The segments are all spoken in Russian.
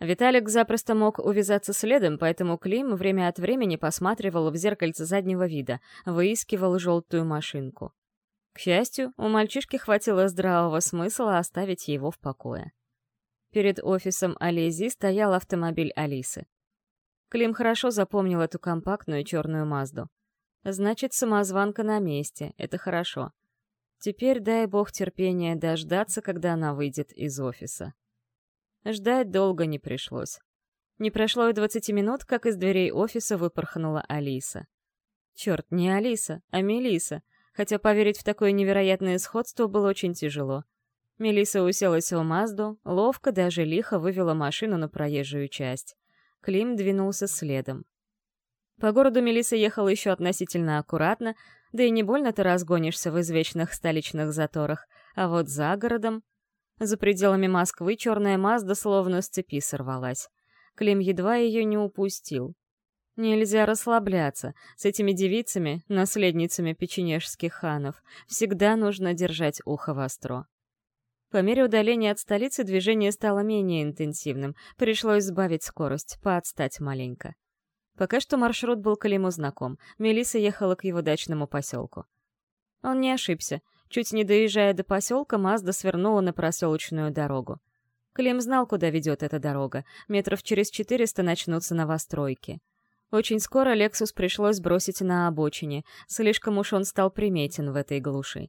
Виталик запросто мог увязаться следом, поэтому Клим время от времени посматривал в зеркальце заднего вида, выискивал желтую машинку. К счастью, у мальчишки хватило здравого смысла оставить его в покое. Перед офисом Ализи стоял автомобиль Алисы. Клим хорошо запомнил эту компактную черную Мазду. Значит, самозванка на месте, это хорошо. Теперь дай бог терпения дождаться, когда она выйдет из офиса. Ждать долго не пришлось. Не прошло и двадцати минут, как из дверей офиса выпорхнула Алиса. Черт, не Алиса, а Мелиса, хотя поверить в такое невероятное сходство было очень тяжело. Мелиса уселась в Мазду, ловко, даже лихо вывела машину на проезжую часть. Клим двинулся следом. По городу Мелиса ехала еще относительно аккуратно, да и не больно ты разгонишься в извечных столичных заторах, а вот за городом за пределами Москвы черная Мазда словно с цепи сорвалась. Клим едва ее не упустил. Нельзя расслабляться. С этими девицами, наследницами печенежских ханов, всегда нужно держать ухо востро. По мере удаления от столицы движение стало менее интенсивным, пришлось сбавить скорость, поотстать маленько. Пока что маршрут был Климу знаком, Мелиса ехала к его дачному поселку. Он не ошибся — Чуть не доезжая до поселка, Мазда свернула на проселочную дорогу. Клим знал, куда ведет эта дорога. Метров через четыреста начнутся новостройки. Очень скоро Лексус пришлось бросить на обочине, слишком уж он стал приметен в этой глуши.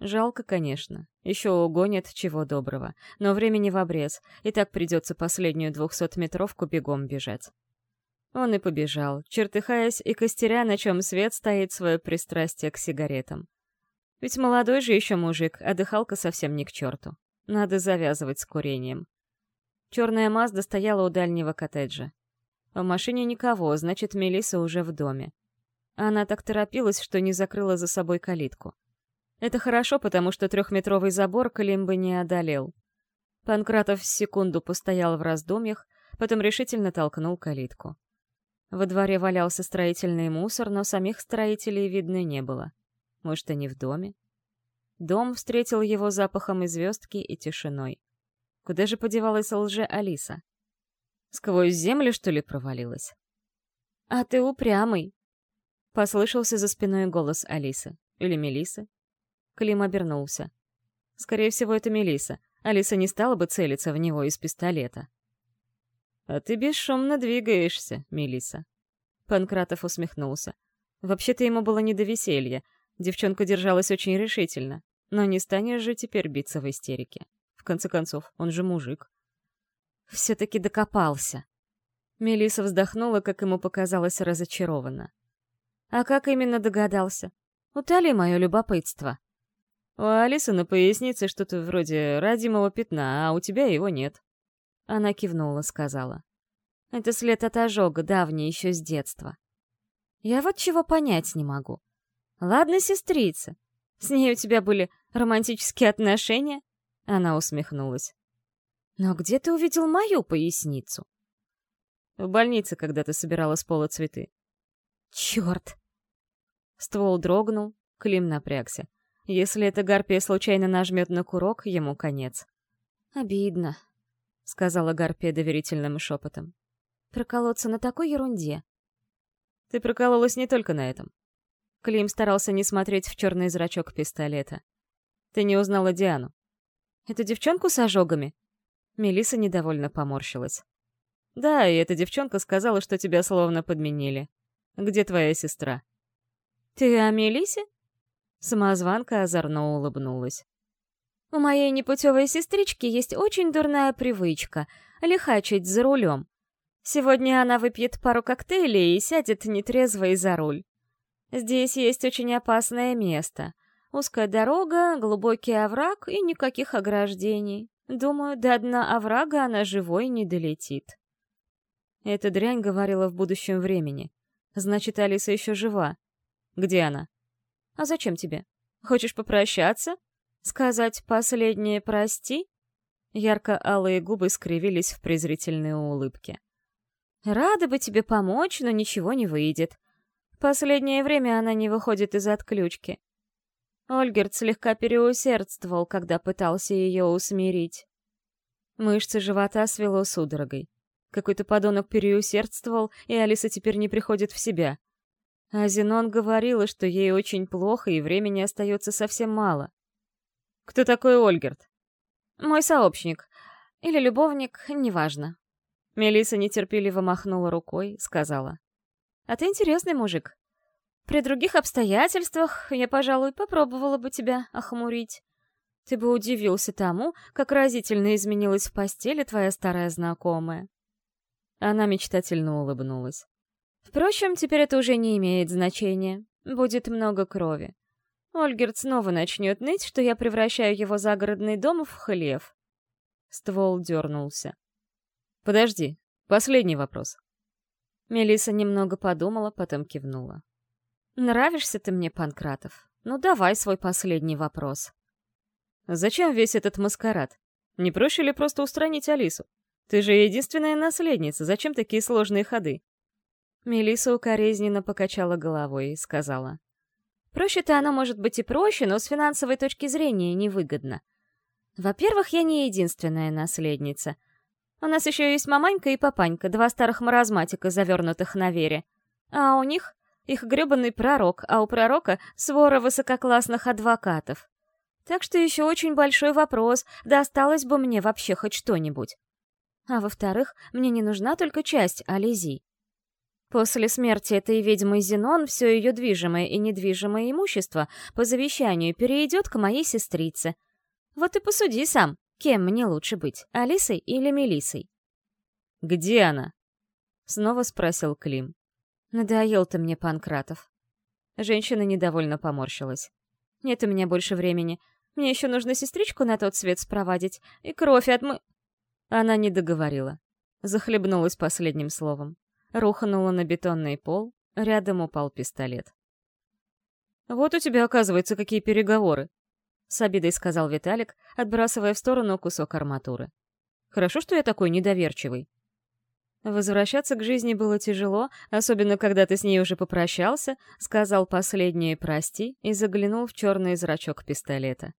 Жалко, конечно. Еще угонят чего доброго. Но времени в обрез, и так придется последнюю двухсотметровку бегом бежать. Он и побежал, чертыхаясь и костеря, на чем свет стоит свое пристрастие к сигаретам. Ведь молодой же еще мужик, а дыхалка совсем не к черту. Надо завязывать с курением. Черная Мазда стояла у дальнего коттеджа. В машине никого, значит, Мелиса уже в доме. Она так торопилась, что не закрыла за собой калитку. Это хорошо, потому что трехметровый забор Клим бы не одолел. Панкратов секунду постоял в раздумьях, потом решительно толкнул калитку. Во дворе валялся строительный мусор, но самих строителей видно не было. Может, они в доме? Дом встретил его запахом и звездки, и тишиной. Куда же подевалась лже Алиса? Сквозь землю, что ли, провалилась? «А ты упрямый!» Послышался за спиной голос Алисы. Или Мелисы. Клим обернулся. Скорее всего, это Мелиса. Алиса не стала бы целиться в него из пистолета. «А ты бесшумно двигаешься, Мелиса. Панкратов усмехнулся. Вообще-то ему было не до веселья. Девчонка держалась очень решительно. Но не станешь же теперь биться в истерике. В конце концов, он же мужик. Все-таки докопался. Мелиса вздохнула, как ему показалось, разочарованно. А как именно догадался? Утоли мое любопытство. У Алисы на пояснице что-то вроде родимого пятна, а у тебя его нет. Она кивнула, сказала. Это след от ожога, давний, еще с детства. Я вот чего понять не могу. Ладно, сестрица. С ней у тебя были романтические отношения? Она усмехнулась. Но где ты увидел мою поясницу? В больнице, когда ты собирала с пола цветы. Черт! Ствол дрогнул, Клим напрягся. Если эта гарпия случайно нажмет на курок, ему конец. «Обидно», — сказала гарпия доверительным шепотом. «Проколоться на такой ерунде». «Ты прокололась не только на этом. Клим старался не смотреть в черный зрачок пистолета. «Ты не узнала Диану?» «Эту девчонку с ожогами?» Мелиса недовольно поморщилась. «Да, и эта девчонка сказала, что тебя словно подменили. Где твоя сестра?» «Ты о Мелисе?» Самозванка озорно улыбнулась. «У моей непутевой сестрички есть очень дурная привычка — лихачить за рулем. Сегодня она выпьет пару коктейлей и сядет нетрезво за руль. Здесь есть очень опасное место. Узкая дорога, глубокий овраг и никаких ограждений. Думаю, до дна оврага она живой не долетит. Эта дрянь говорила в будущем времени. Значит, Алиса еще жива. Где она? А зачем тебе? Хочешь попрощаться? Сказать последнее «прости»?» Ярко-алые губы скривились в презрительной улыбке. «Рада бы тебе помочь, но ничего не выйдет. Последнее время она не выходит из отключки. Ольгерт слегка переусердствовал, когда пытался ее усмирить. Мышцы живота свело судорогой. Какой-то подонок переусердствовал, и Алиса теперь не приходит в себя. А Зенон говорила, что ей очень плохо, и времени остается совсем мало. «Кто такой Ольгерт?» «Мой сообщник. Или любовник, неважно». Мелиса нетерпеливо махнула рукой, сказала. «А ты интересный мужик. При других обстоятельствах я, пожалуй, попробовала бы тебя охмурить. Ты бы удивился тому, как разительно изменилась в постели твоя старая знакомая». Она мечтательно улыбнулась. Впрочем, теперь это уже не имеет значения. Будет много крови. Ольгерт снова начнет ныть, что я превращаю его загородный дом в хлев. Ствол дернулся. «Подожди, последний вопрос». Мелиса немного подумала, потом кивнула. «Нравишься ты мне, Панкратов? Ну давай свой последний вопрос». «Зачем весь этот маскарад? Не проще ли просто устранить Алису? Ты же единственная наследница, зачем такие сложные ходы? Мелисса укоризненно покачала головой и сказала. Проще-то оно может быть и проще, но с финансовой точки зрения невыгодно. Во-первых, я не единственная наследница. У нас еще есть маманька и папанька, два старых маразматика, завернутых на вере. А у них их гребаный пророк, а у пророка свора высококлассных адвокатов. Так что еще очень большой вопрос, досталось бы мне вообще хоть что-нибудь. А во-вторых, мне не нужна только часть Ализи. После смерти этой ведьмы Зенон все ее движимое и недвижимое имущество по завещанию перейдет к моей сестрице. Вот и посуди сам, кем мне лучше быть, Алисой или Мелисой? «Где она?» — снова спросил Клим. «Надоел ты мне, Панкратов». Женщина недовольно поморщилась. «Нет у меня больше времени. Мне еще нужно сестричку на тот свет спровадить и кровь отмы...» Она не договорила. Захлебнулась последним словом. Рухнула на бетонный пол, рядом упал пистолет. «Вот у тебя, оказывается, какие переговоры!» — с обидой сказал Виталик, отбрасывая в сторону кусок арматуры. «Хорошо, что я такой недоверчивый». Возвращаться к жизни было тяжело, особенно когда ты с ней уже попрощался, сказал последнее «прости» и заглянул в черный зрачок пистолета.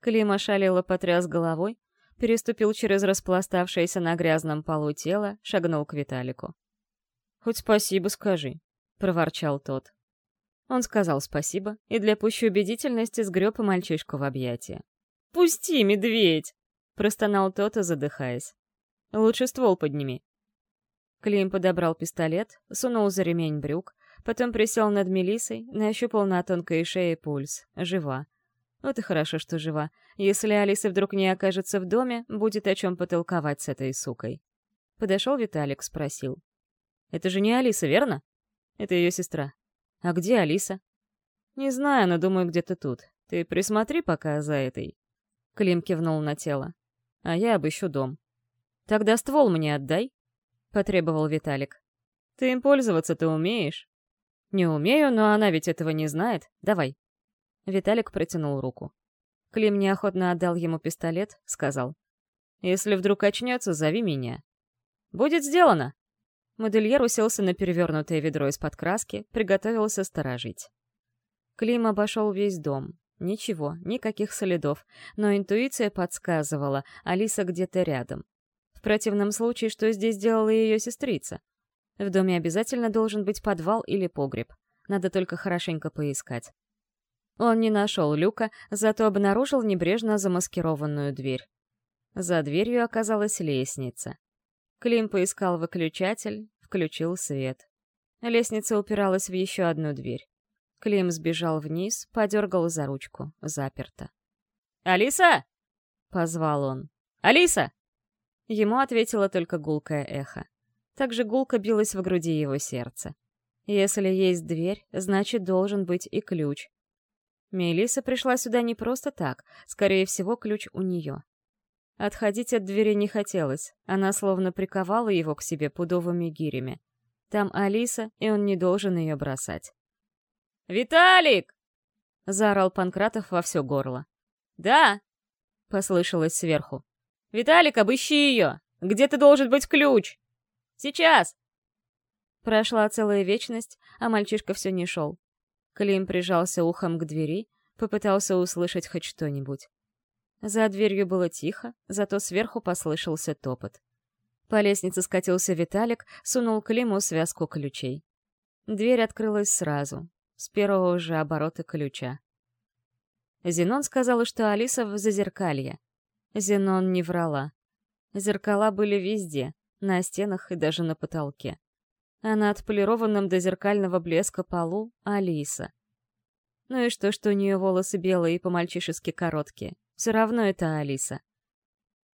Клим ошалело потряс головой, переступил через распластавшееся на грязном полу тело, шагнул к Виталику. «Хоть спасибо скажи», — проворчал тот. Он сказал спасибо и для пущей убедительности сгреб мальчишку в объятия. «Пусти, медведь!» — простонал тот, задыхаясь. «Лучше ствол подними». Клим подобрал пистолет, сунул за ремень брюк, потом присел над Мелисой, нащупал на тонкой шее пульс. Жива. Вот и хорошо, что жива. Если Алиса вдруг не окажется в доме, будет о чем потолковать с этой сукой. Подошел Виталик, спросил. «Это же не Алиса, верно?» «Это ее сестра». «А где Алиса?» «Не знаю, но думаю, где-то тут. Ты присмотри пока за этой». Клим кивнул на тело. «А я обыщу дом». «Тогда ствол мне отдай», — потребовал Виталик. «Ты им пользоваться-то умеешь?» «Не умею, но она ведь этого не знает. Давай». Виталик протянул руку. Клим неохотно отдал ему пистолет, сказал. «Если вдруг очнется, зови меня». «Будет сделано!» Модельер уселся на перевернутое ведро из-под краски, приготовился сторожить. Клим обошел весь дом. Ничего, никаких следов, но интуиция подсказывала, Алиса где-то рядом. В противном случае, что здесь делала ее сестрица? В доме обязательно должен быть подвал или погреб. Надо только хорошенько поискать. Он не нашел люка, зато обнаружил небрежно замаскированную дверь. За дверью оказалась лестница. Клим поискал выключатель, включил свет. Лестница упиралась в еще одну дверь. Клим сбежал вниз, подергал за ручку. Заперто. «Алиса!» — позвал он. «Алиса!» Ему ответило только гулкое эхо. Также гулко билось в груди его сердце. Если есть дверь, значит, должен быть и ключ. Мелиса пришла сюда не просто так, скорее всего, ключ у нее. Отходить от двери не хотелось, она словно приковала его к себе пудовыми гирями. Там Алиса, и он не должен ее бросать. «Виталик!» — заорал Панкратов во все горло. «Да!» — послышалось сверху. «Виталик, обыщи ее! Где-то должен быть ключ!» «Сейчас!» Прошла целая вечность, а мальчишка все не шел. Клим прижался ухом к двери, попытался услышать хоть что-нибудь. За дверью было тихо, зато сверху послышался топот. По лестнице скатился Виталик, сунул Климу связку ключей. Дверь открылась сразу, с первого же оборота ключа. Зенон сказала, что Алиса в зазеркалье. Зенон не врала. Зеркала были везде, на стенах и даже на потолке. А на отполированном до зеркального блеска полу — Алиса. Ну и что, что у нее волосы белые и по-мальчишески короткие. Все равно это Алиса.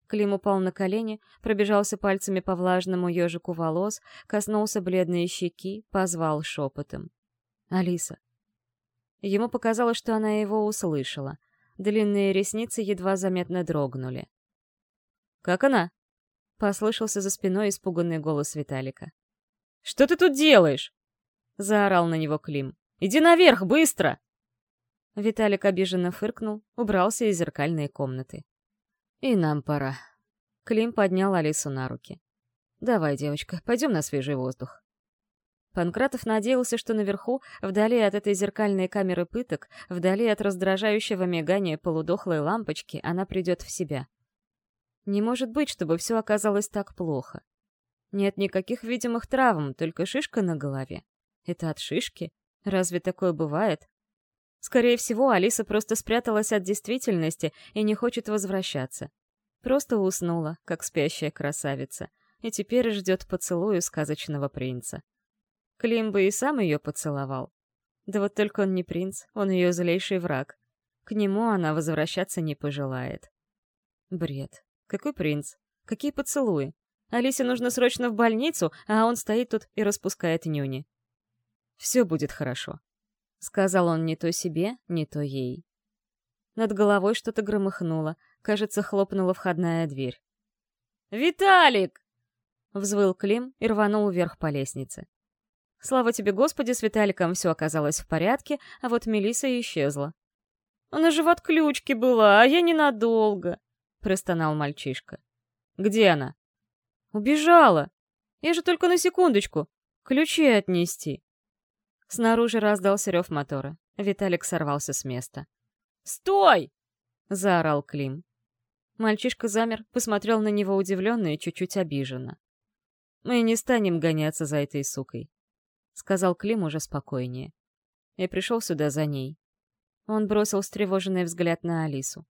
Клим упал на колени, пробежался пальцами по влажному ежику волос, коснулся бледной щеки, позвал шепотом. «Алиса». Ему показалось, что она его услышала. Длинные ресницы едва заметно дрогнули. «Как она?» — послышался за спиной испуганный голос Виталика. «Что ты тут делаешь?» — заорал на него Клим. «Иди наверх, быстро!» Виталик обиженно фыркнул, убрался из зеркальной комнаты. «И нам пора». Клим поднял Алису на руки. «Давай, девочка, пойдем на свежий воздух». Панкратов надеялся, что наверху, вдали от этой зеркальной камеры пыток, вдали от раздражающего мигания полудохлой лампочки, она придет в себя. Не может быть, чтобы все оказалось так плохо. Нет никаких видимых травм, только шишка на голове. Это от шишки? Разве такое бывает? Скорее всего, Алиса просто спряталась от действительности и не хочет возвращаться. Просто уснула, как спящая красавица, и теперь ждет поцелую сказочного принца. Клим бы и сам ее поцеловал. Да вот только он не принц, он ее злейший враг. К нему она возвращаться не пожелает. Бред. Какой принц? Какие поцелуи? Алисе нужно срочно в больницу, а он стоит тут и распускает нюни. Все будет хорошо. — сказал он не то себе, не то ей. Над головой что-то громыхнуло, кажется, хлопнула входная дверь. «Виталик!» — взвыл Клим и рванул вверх по лестнице. Слава тебе, Господи, с Виталиком все оказалось в порядке, а вот Мелиса исчезла. «Она же в отключке была, а я ненадолго», — простонал мальчишка. «Где она?» «Убежала. Я же только на секундочку. Ключи отнести». Снаружи раздался рев мотора. Виталик сорвался с места. «Стой!» — заорал Клим. Мальчишка замер, посмотрел на него удивленно и чуть-чуть обиженно. «Мы не станем гоняться за этой сукой», — сказал Клим уже спокойнее. Я пришел сюда за ней. Он бросил встревоженный взгляд на Алису.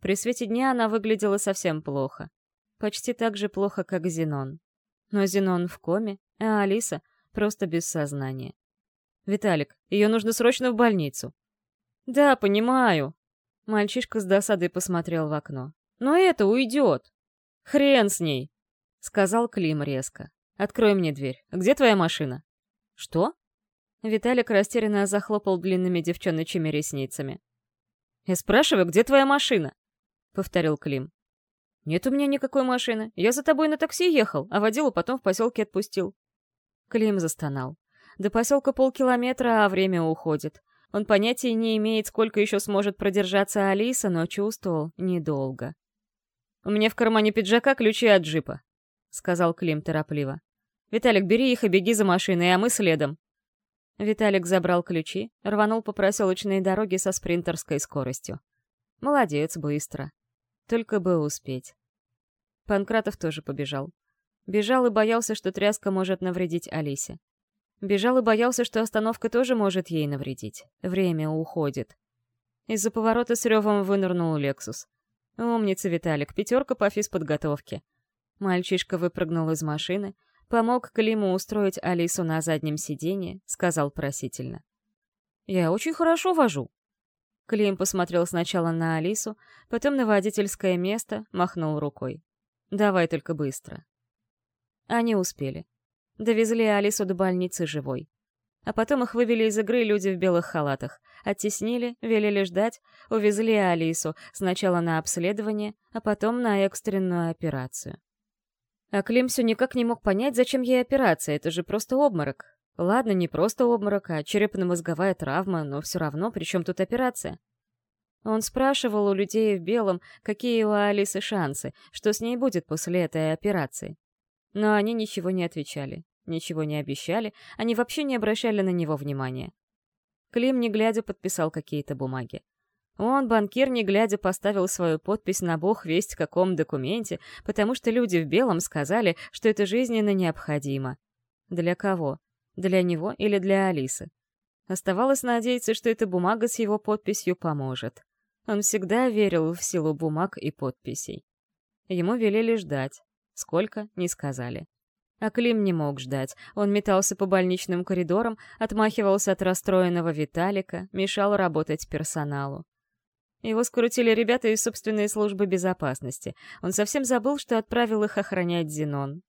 При свете дня она выглядела совсем плохо. Почти так же плохо, как Зенон. Но Зенон в коме, а Алиса просто без сознания. «Виталик, ее нужно срочно в больницу». «Да, понимаю». Мальчишка с досадой посмотрел в окно. «Но это уйдет». «Хрен с ней», — сказал Клим резко. «Открой мне дверь. Где твоя машина?» «Что?» Виталик растерянно захлопал длинными девчоночьими ресницами. «Я спрашиваю, где твоя машина?» — повторил Клим. «Нет у меня никакой машины. Я за тобой на такси ехал, а водилу потом в поселке отпустил». Клим застонал. До поселка полкилометра, а время уходит. Он понятия не имеет, сколько еще сможет продержаться Алиса, но чувствовал недолго. «У меня в кармане пиджака ключи от джипа», — сказал Клим торопливо. «Виталик, бери их и беги за машиной, а мы следом». Виталик забрал ключи, рванул по проселочной дороге со спринтерской скоростью. Молодец, быстро. Только бы успеть. Панкратов тоже побежал. Бежал и боялся, что тряска может навредить Алисе. Бежал и боялся, что остановка тоже может ей навредить. Время уходит. Из-за поворота с ревом вынырнул Лексус. Умница, Виталик, пятерка по физподготовке. Мальчишка выпрыгнул из машины, помог Климу устроить Алису на заднем сиденье, сказал просительно. «Я очень хорошо вожу». Клим посмотрел сначала на Алису, потом на водительское место, махнул рукой. «Давай только быстро». Они успели. Довезли Алису до больницы живой. А потом их вывели из игры люди в белых халатах. Оттеснили, велели ждать, увезли Алису сначала на обследование, а потом на экстренную операцию. А Клим все никак не мог понять, зачем ей операция, это же просто обморок. Ладно, не просто обморок, а черепно-мозговая травма, но все равно, при чем тут операция? Он спрашивал у людей в белом, какие у Алисы шансы, что с ней будет после этой операции. Но они ничего не отвечали, ничего не обещали, они вообще не обращали на него внимания. Клим, не глядя, подписал какие-то бумаги. Он, банкир, не глядя, поставил свою подпись на бог весть каком документе, потому что люди в белом сказали, что это жизненно необходимо. Для кого? Для него или для Алисы? Оставалось надеяться, что эта бумага с его подписью поможет. Он всегда верил в силу бумаг и подписей. Ему велели ждать. Сколько — не сказали. А Клим не мог ждать. Он метался по больничным коридорам, отмахивался от расстроенного Виталика, мешал работать персоналу. Его скрутили ребята из собственной службы безопасности. Он совсем забыл, что отправил их охранять Зенон.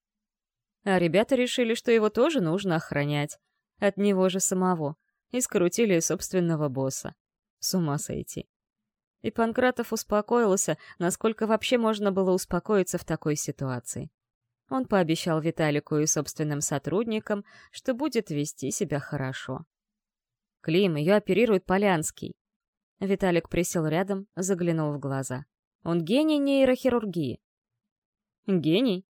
А ребята решили, что его тоже нужно охранять. От него же самого. И скрутили собственного босса. С ума сойти. И Панкратов успокоился, насколько вообще можно было успокоиться в такой ситуации. Он пообещал Виталику и собственным сотрудникам, что будет вести себя хорошо. «Клим, ее оперирует Полянский», Виталик присел рядом, заглянул в глаза. Он гений нейрохирургии. Гений?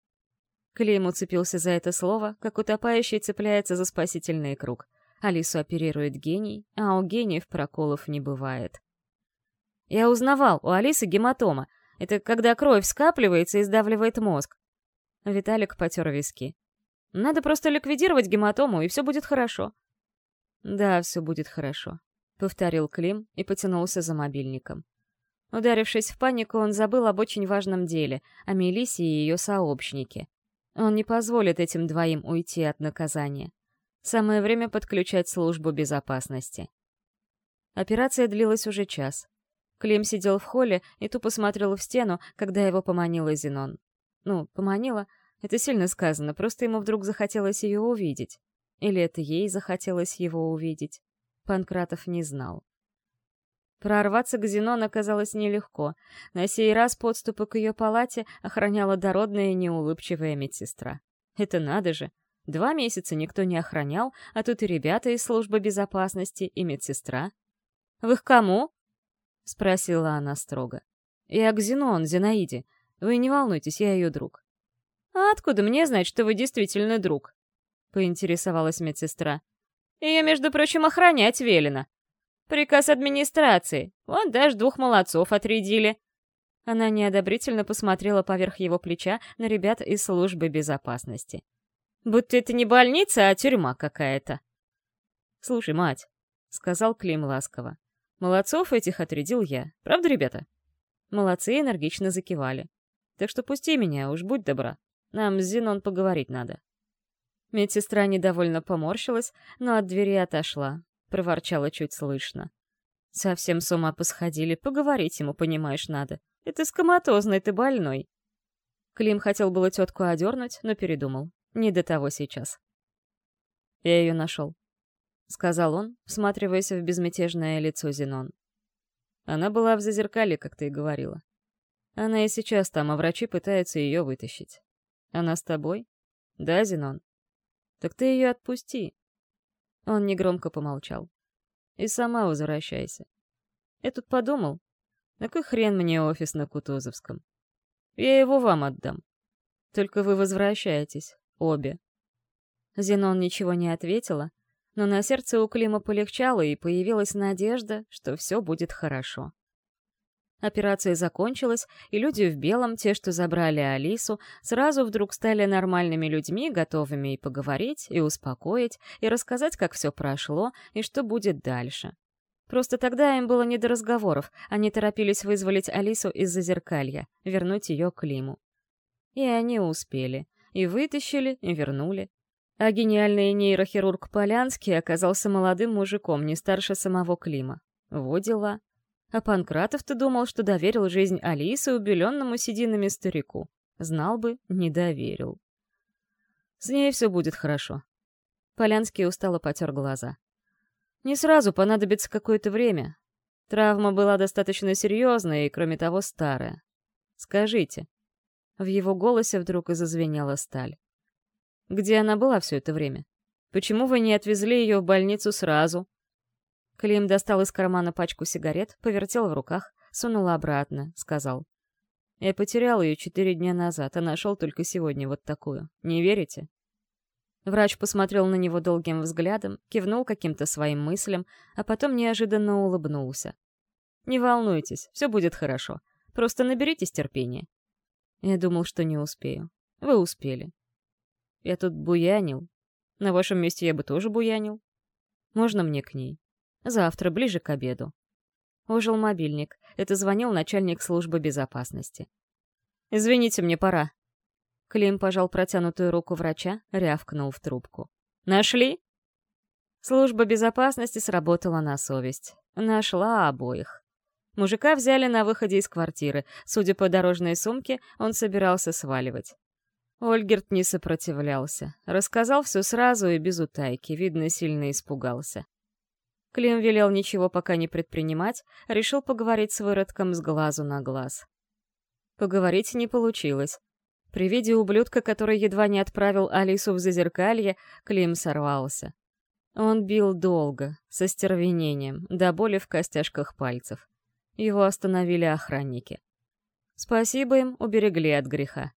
Клейм уцепился за это слово, как утопающий цепляется за спасительный круг. Алису оперирует гений, а у гениев проколов не бывает. Я узнавал, у Алисы гематома. Это когда кровь скапливается и сдавливает мозг. Виталик потер виски. Надо просто ликвидировать гематому, и все будет хорошо. Да, все будет хорошо. — повторил Клим и потянулся за мобильником. Ударившись в панику, он забыл об очень важном деле, о Мелиссе и ее сообщнике. Он не позволит этим двоим уйти от наказания. Самое время подключать службу безопасности. Операция длилась уже час. Клим сидел в холле и тупо смотрел в стену, когда его поманила Зенон. Ну, поманила — это сильно сказано, просто ему вдруг захотелось ее увидеть. Или это ей захотелось его увидеть. Панкратов не знал. Прорваться к Зенон оказалось нелегко. На сей раз подступы к ее палате охраняла дородная неулыбчивая медсестра. Это надо же! Два месяца никто не охранял, а тут и ребята из службы безопасности, и медсестра. «Вы к кому?» — спросила она строго. «Я к Зенон, Зинаиде. Вы не волнуйтесь, я ее друг». «А откуда мне знать, что вы действительно друг?» — поинтересовалась медсестра. Ее, между прочим, охранять велено. Приказ администрации. Вон даже двух молодцов отрядили. Она неодобрительно посмотрела поверх его плеча на ребят из службы безопасности. Будто это не больница, а тюрьма какая-то. «Слушай, мать», — сказал Клим ласково, — «молодцов этих отрядил я. Правда, ребята?» Молодцы энергично закивали. «Так что пусти меня, уж будь добра. Нам с Зенон поговорить надо». Медсестра недовольно поморщилась, но от двери отошла. Проворчала чуть слышно. Совсем с ума посходили, поговорить ему, понимаешь, надо. Это скоматозный, ты больной. Клим хотел было тетку одернуть, но передумал. Не до того сейчас. Я ее нашел. — сказал он, всматриваясь в безмятежное лицо Зенон. Она была в зазеркале, как ты и говорила. Она и сейчас там, а врачи пытаются ее вытащить. Она с тобой? Да, Зенон? Так ты ее отпусти. Он негромко помолчал. И сама возвращайся. Я тут подумал, на какой хрен мне офис на Кутузовском? Я его вам отдам. Только вы возвращаетесь, обе. Зенон ничего не ответила, но на сердце у Клима полегчало, и появилась надежда, что все будет хорошо. Операция закончилась, и люди в белом, те, что забрали Алису, сразу вдруг стали нормальными людьми, готовыми и поговорить, и успокоить, и рассказать, как все прошло, и что будет дальше. Просто тогда им было не до разговоров, они торопились вызволить Алису из зазеркалья, вернуть ее Климу. И они успели. И вытащили, и вернули. А гениальный нейрохирург Полянский оказался молодым мужиком, не старше самого Клима. Во дела. А Панкратов-то думал, что доверил жизнь Алисы убеленному сединами старику. Знал бы, не доверил. С ней все будет хорошо. Полянский устало потер глаза. Не сразу понадобится какое-то время. Травма была достаточно серьезная и, кроме того, старая. Скажите. В его голосе вдруг и зазвенела сталь. Где она была все это время? Почему вы не отвезли ее в больницу сразу? Клим достал из кармана пачку сигарет, повертел в руках, сунул обратно, сказал. «Я потерял ее четыре дня назад, а нашел только сегодня вот такую. Не верите?» Врач посмотрел на него долгим взглядом, кивнул каким-то своим мыслям, а потом неожиданно улыбнулся. Не волнуйтесь, все будет хорошо. Просто наберитесь терпения. Я думал, что не успею. Вы успели. Я тут буянил. На вашем месте я бы тоже буянил. Можно мне к ней? Завтра, ближе к обеду. Ожил мобильник. Это звонил начальник службы безопасности. «Извините, мне пора». Клим пожал протянутую руку врача, рявкнул в трубку. «Нашли?» Служба безопасности сработала на совесть. Нашла обоих. Мужика взяли на выходе из квартиры. Судя по дорожной сумке, он собирался сваливать. Ольгерт не сопротивлялся. Рассказал все сразу и без утайки, видно, сильно испугался. Клим велел ничего пока не предпринимать, решил поговорить с выродком с глазу на глаз. Поговорить не получилось. При виде ублюдка, который едва не отправил Алису в зазеркалье, Клим сорвался. Он бил долго, со стервенением, до боли в костяшках пальцев. Его остановили охранники. Спасибо им, уберегли от греха.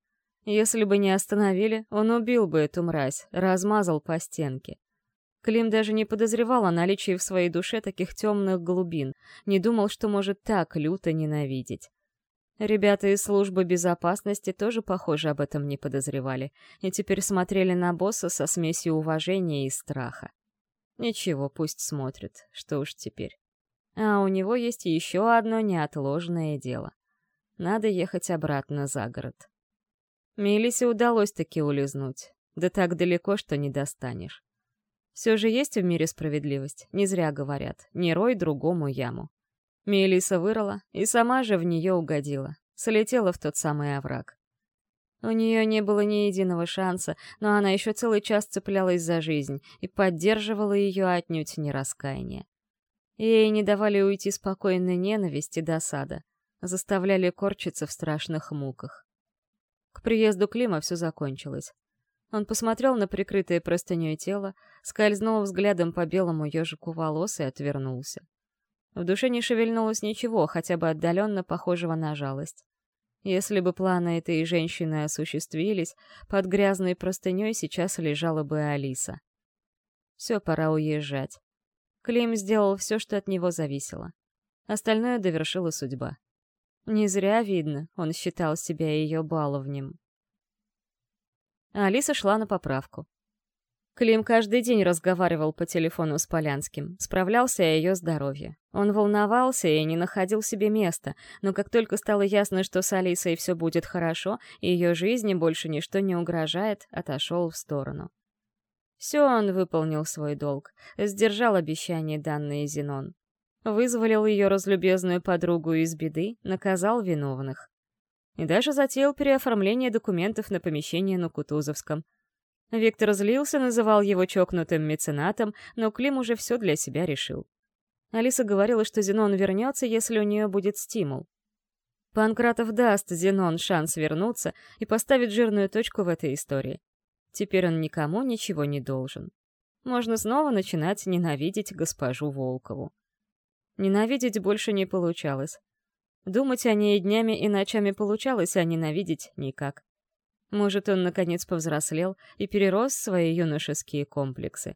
Если бы не остановили, он убил бы эту мразь, размазал по стенке. Клим даже не подозревал о наличии в своей душе таких темных глубин, не думал, что может так люто ненавидеть. Ребята из службы безопасности тоже, похоже, об этом не подозревали, и теперь смотрели на босса со смесью уважения и страха. Ничего, пусть смотрят, что уж теперь. А у него есть еще одно неотложное дело. Надо ехать обратно за город. Мелисе удалось таки улизнуть, да так далеко, что не достанешь. Все же есть в мире справедливость, не зря говорят, не рой другому яму. Мелиса вырыла и сама же в нее угодила, слетела в тот самый овраг. У нее не было ни единого шанса, но она еще целый час цеплялась за жизнь и поддерживала ее отнюдь не раскаяние. Ей не давали уйти спокойно ненависть и досада, заставляли корчиться в страшных муках. К приезду Клима все закончилось. Он посмотрел на прикрытое простыней тело, скользнул взглядом по белому ежику волос и отвернулся. В душе не шевельнулось ничего, хотя бы отдаленно похожего на жалость. Если бы планы этой женщины осуществились, под грязной простыней сейчас лежала бы Алиса. Все, пора уезжать. Клим сделал все, что от него зависело. Остальное довершила судьба. Не зря, видно, он считал себя ее баловнем Алиса шла на поправку. Клим каждый день разговаривал по телефону с Полянским, справлялся о ее здоровье. Он волновался и не находил себе места, но как только стало ясно, что с Алисой все будет хорошо, и ее жизни больше ничто не угрожает, отошел в сторону. Все он выполнил свой долг, сдержал обещание, данное Зенон. Вызволил ее разлюбезную подругу из беды, наказал виновных и даже затеял переоформление документов на помещение на Кутузовском. Виктор злился, называл его чокнутым меценатом, но Клим уже все для себя решил. Алиса говорила, что Зенон вернется, если у нее будет стимул. Панкратов даст Зенон шанс вернуться и поставить жирную точку в этой истории. Теперь он никому ничего не должен. Можно снова начинать ненавидеть госпожу Волкову. Ненавидеть больше не получалось. Думать о ней днями и ночами получалось, а ненавидеть — никак. Может, он, наконец, повзрослел и перерос свои юношеские комплексы.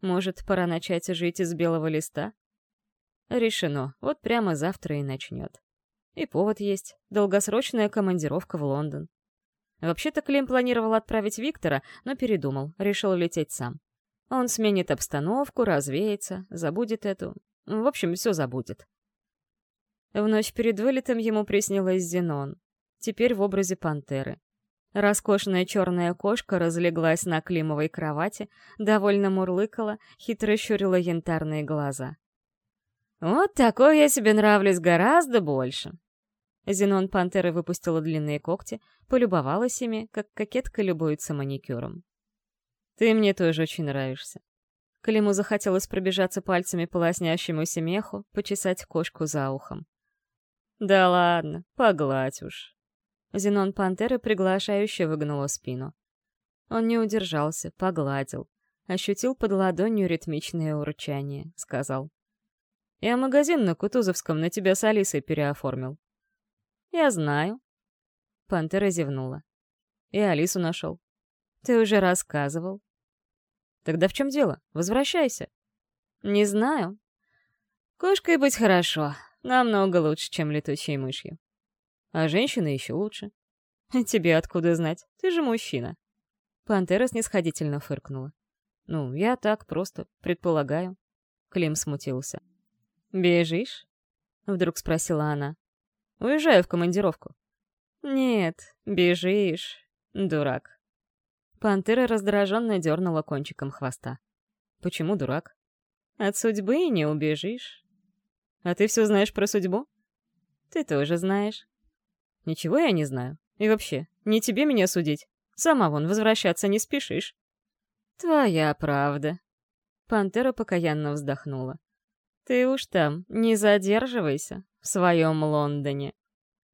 Может, пора начать жить из белого листа? Решено, вот прямо завтра и начнет. И повод есть — долгосрочная командировка в Лондон. Вообще-то Клим планировал отправить Виктора, но передумал, решил лететь сам. Он сменит обстановку, развеется, забудет эту... В общем, все забудет. В ночь перед вылетом ему приснилась Зенон, теперь в образе пантеры. Роскошная черная кошка разлеглась на климовой кровати, довольно мурлыкала, хитро щурила янтарные глаза. «Вот такой я себе нравлюсь гораздо больше!» Зенон пантеры выпустила длинные когти, полюбовалась ими, как кокетка любуется маникюром. «Ты мне тоже очень нравишься». Климу захотелось пробежаться пальцами по лоснящемуся меху, почесать кошку за ухом. «Да ладно, погладь уж». Зенон Пантеры приглашающе выгнула спину. Он не удержался, погладил. Ощутил под ладонью ритмичное урчание, сказал. «Я магазин на Кутузовском на тебя с Алисой переоформил». «Я знаю». Пантера зевнула. «И Алису нашел». «Ты уже рассказывал». «Тогда в чем дело? Возвращайся». «Не знаю». «Кошкой быть хорошо. Намного лучше, чем летучей мышью. А женщины еще лучше. Тебе откуда знать? Ты же мужчина. Пантера снисходительно фыркнула. Ну, я так просто предполагаю. Клим смутился. «Бежишь?» — вдруг спросила она. «Уезжаю в командировку». «Нет, бежишь, дурак». Пантера раздраженно дернула кончиком хвоста. «Почему дурак?» «От судьбы не убежишь». «А ты все знаешь про судьбу?» «Ты тоже знаешь». «Ничего я не знаю. И вообще, не тебе меня судить. Сама вон возвращаться не спешишь». «Твоя правда». Пантера покаянно вздохнула. «Ты уж там, не задерживайся в своем Лондоне».